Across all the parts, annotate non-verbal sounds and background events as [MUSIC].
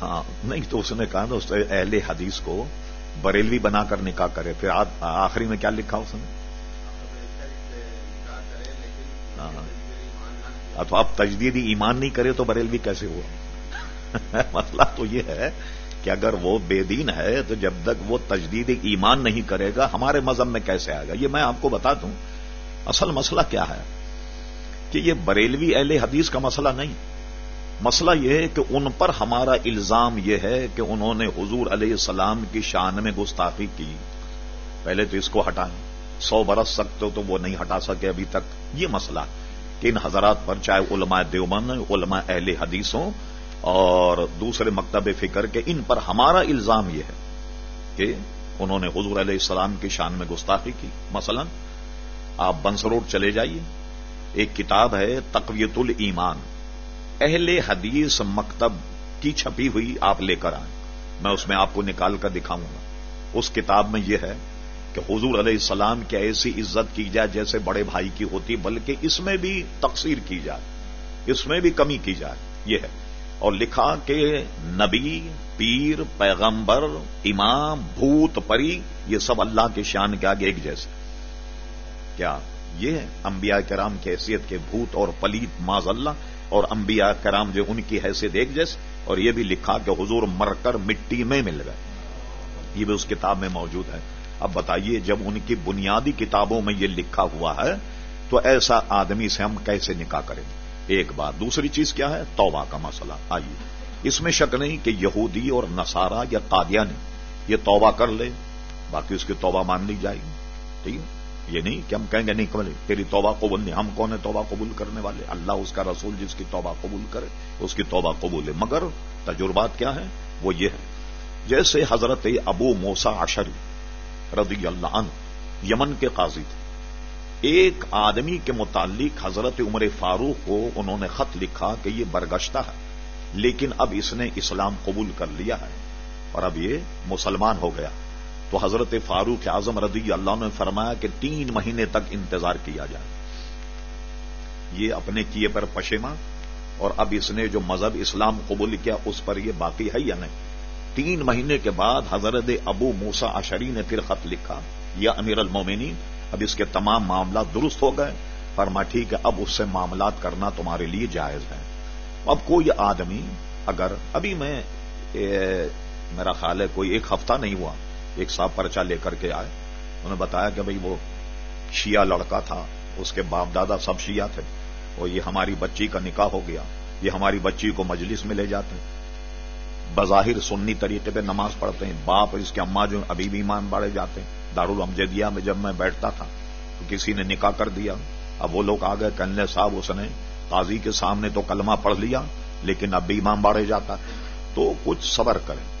ہاں نہیں، تو اس نے کہا نا، اس اہل حدیث کو بریلوی بنا کر نکاح کرے، پھر آخری میں کیا لکھا اس نے؟ ہاں, ہاں۔ تو آپ تجدیدی ایمان نہیں کرے تو بریلوی کیسے ہوا؟ [LAUGHS] مسئلہ تو یہ ہے کہ اگر وہ بے دین ہے، تو جب تک وہ تجدید ایمان نہیں کرے گا، ہمارے مذہب میں کیسے آئے گا؟ یہ میں آپ کو بتا دوں، اصل مسئلہ کیا ہے؟ کہ یہ بریلوی اہل حدیث کا مسئلہ نہیں۔ مسئلہ یہ ہے کہ ان پر ہمارا الزام یہ ہے کہ انہوں نے حضور علیہ السلام کی شان میں گستاخی کی۔ پہلے تو اس کو ہٹائیں۔ سو برس سکتے تو وہ نہیں ہٹا سکے ابھی تک۔ یہ مسئلہ کہ ان حضرات پر چاہے علماء دیوبند علماء اہل حدیثوں اور دوسرے مکتب فکر کے، ان پر ہمارا الزام یہ ہے کہ انہوں نے حضور علیہ السلام کی شان میں گستاخی کی۔ مثلا آپ بنس روڈ چلے جائیے۔ ایک کتاب ہے تقویت الایمان۔ اہل حدیث مکتب کی چھپی ہوئی آپ لے کر آئیں۔ میں اس میں آپ کو نکال کر دکھاؤں گا۔ اس کتاب میں یہ ہے کہ حضور علیہ السلام کی ایسی عزت کی جائے جیسے بڑے بھائی کی ہوتی، بلکہ اس میں بھی تقسیر کی جائے، اس میں بھی کمی کی جائے۔ یہ ہے۔ اور لکھا کہ نبی، پیر، پیغمبر، امام، بھوت، پری، یہ سب اللہ کے شان کے آگے ایک جیسے۔ کیا یہ ہے انبیاء کرام کی حیثیت کے بھوت اور پلیت ماض اللہ اور انبیاء کرام جو ان کی حیثیت ایک جیسے، اور یہ بھی لکھا کہ حضور مر کر مٹی میں مل گئے۔ یہ بھی اس کتاب میں موجود ہے۔ اب بتائیے، جب ان کی بنیادی کتابوں میں یہ لکھا ہوا ہے، تو ایسا آدمی سے ہم کیسے نکاح کریں؟ ایک بات، دوسری چیز کیا ہے؟ توبہ کا مسئلہ۔ آئیے۔ اس میں شک نہیں کہ یہودی اور نسارا یا قادیانی یہ توبہ کر لے، باقی اس کی توبہ مان لی جائے گی۔ ٹھیک ہے؟ یہ نہیں کہ ہم کہیں گے نہیں کملے تیری توبہ قبول نہیں، ہم کون ہے توبہ قبول کرنے والے؟ اللہ اس کا رسول جس کی توبہ قبول کرے، اس کی توبہ قبول ہے۔ مگر تجربات کیا ہے وہ یہ ہے جیسے حضرت ابو موسا اشری رضی اللہ عنہ یمن کے قاضی تھے۔ ایک آدمی کے متعلق حضرت عمر فاروق کو انہوں نے خط لکھا کہ یہ برگشتہ ہے، لیکن اب اس نے اسلام قبول کر لیا ہے اور اب یہ مسلمان ہو گیا۔ تو حضرت فاروق اعظم رضی اللہ نے فرمایا کہ تین مہینے تک انتظار کیا جائے۔ یہ اپنے کیے پر پشیما اور اب اس نے جو مذہب اسلام قبول کیا اس پر یہ باقی ہے یا نہیں؟ تین مہینے کے بعد حضرت ابو موسا اشری نے پھر خط لکھا، یا امیر المومنی اب اس کے تمام معاملات درست ہو گئے۔ فرما، ٹھیک ہے، اب اس سے معاملات کرنا تمہارے لیے جائز ہے۔ اب کوئی آدمی، اگر، ابھی میں میرا خیال ہے کوئی ایک ہفتہ نہیں ہوا ایک صاحب پرچہ لے کر کے آئے۔ انہوں نے بتایا کہ بھئی وہ شیعہ لڑکا تھا، اس کے باپ دادا سب شیعہ تھے۔ اور یہ ہماری بچی کا نکاح ہو گیا۔ یہ ہماری بچی کو مجلس میں لے جاتے ہیں۔ بظاہر سنی طریقے پہ نماز پڑھتے ہیں۔ باپ اس کے اماں جو ابھی بھی ایمان باڑے جاتے ہیں۔ دارالمجدیہ میں جب میں بیٹھتا تھا تو کسی نے نکاح کر دیا۔ اب وہ لوگ آ گئے کہنے صاحب، اس نے قاضی کے سامنے تو کلمہ پڑھ لیا، لیکن اب بھی ایمان باڑے جاتا تو کچھ صبر کریں۔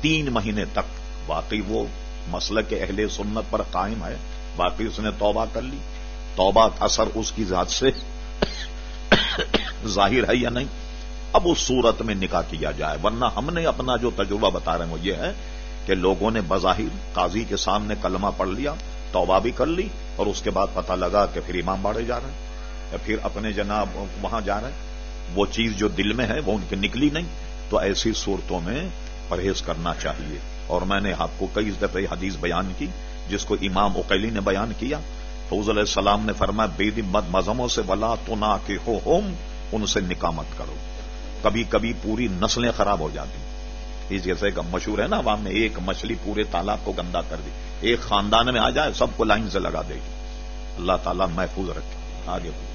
تین مہینے تک باقی وہ مسئلہ کے اہل سنت پر قائم ہے باقی اس نے توبہ کر لی۔ توبہ اثر اس کی ذات سے ظاہر ہے یا نہیں، اب اس صورت میں نکاح کیا جائے۔ ورنہ ہم نے اپنا جو تجربہ بتا رہے ہیں وہ یہ ہے کہ لوگوں نے بظاہر قاضی کے سامنے کلمہ پڑھ لیا، توبہ بھی کر لی اور اس کے بعد پتہ لگا کہ پھر امام باڑے جا رہے ہیں، یا پھر اپنے جناب وہاں جا رہے ہیں۔ وہ چیز جو دل میں ہے وہ ان کی نکلی نہیں۔ تو ایسی صورتوں میں پرہیز کرنا چاہیے۔ اور میں نے آپ کو کئی دفعہ حدیث بیان کی، جس کو امام اکیلی نے بیان کیا۔ فوز علیہ السلام نے فرمایا، بے دم مد مذہبوں سے بلا تو نہ کہ ہو ہوم ان سے نکامت کرو۔ کبھی کبھی پوری نسلیں خراب ہو جاتی۔ اس جیسے کا مشہور ہے نا عوام میں ایک مچھلی پورے تالاب کو گندا کر دی۔ ایک خاندان میں آ جائے، سب کو لائن سے لگا دے گی۔ اللہ تعالیٰ محفوظ رکھے۔ آگے بڑھ